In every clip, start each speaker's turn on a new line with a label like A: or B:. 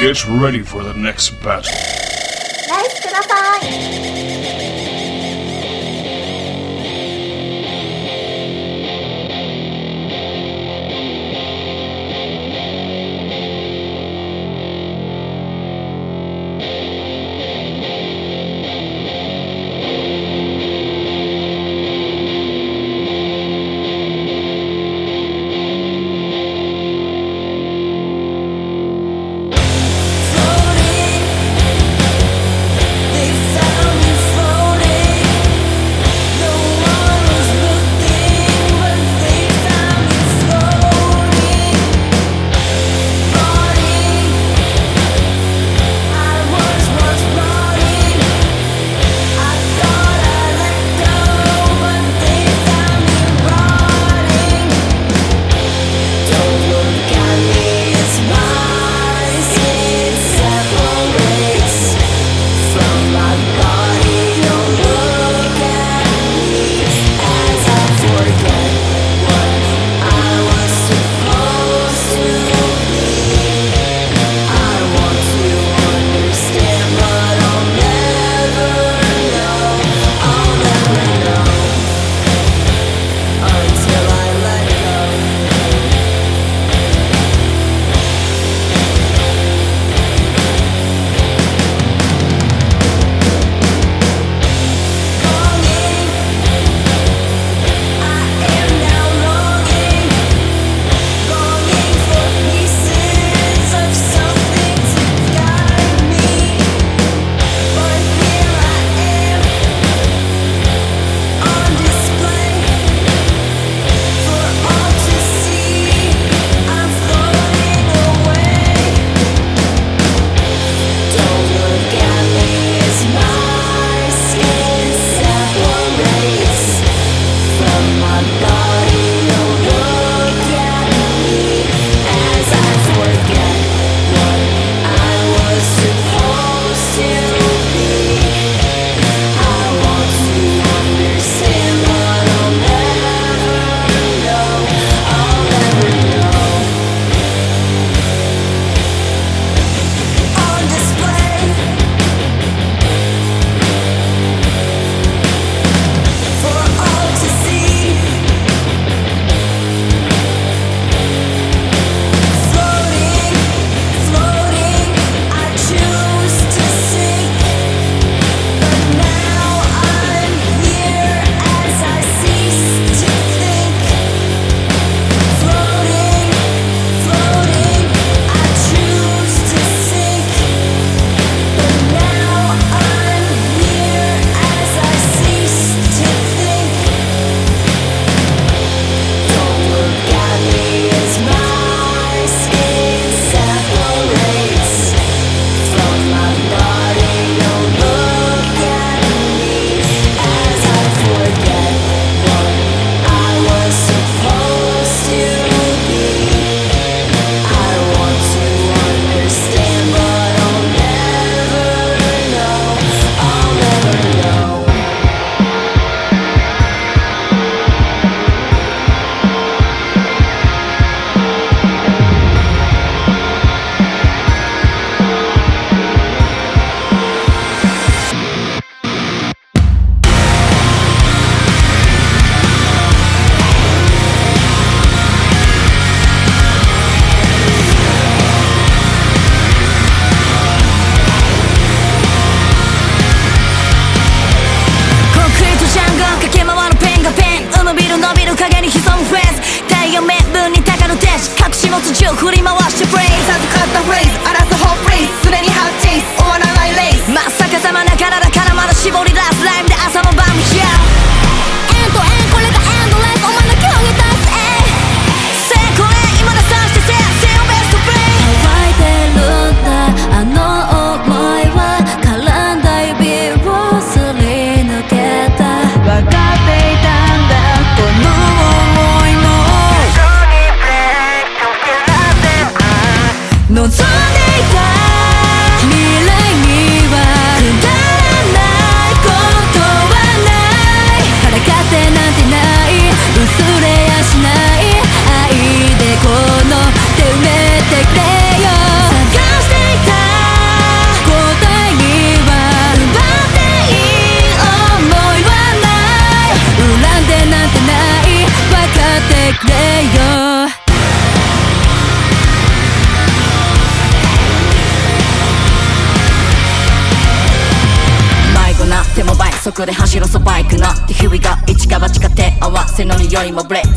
A: Get ready for the next battle.
B: I'm a black.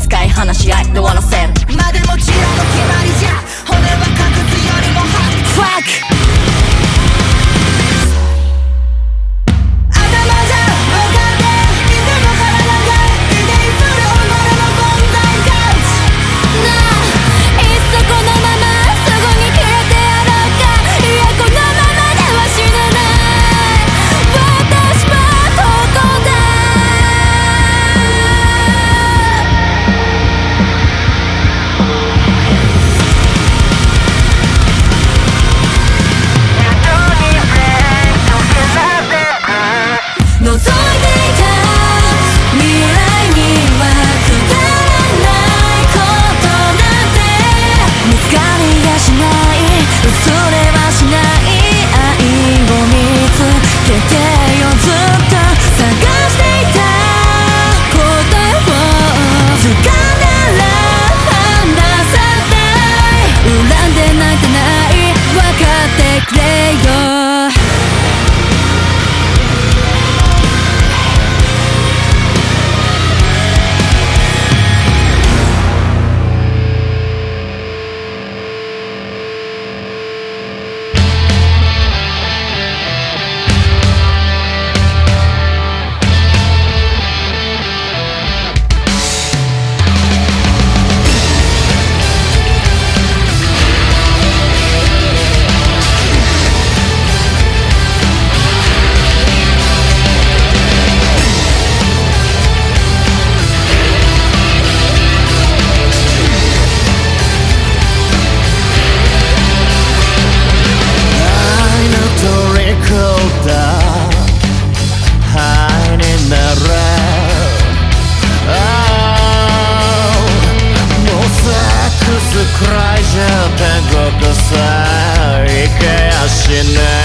B: tonight.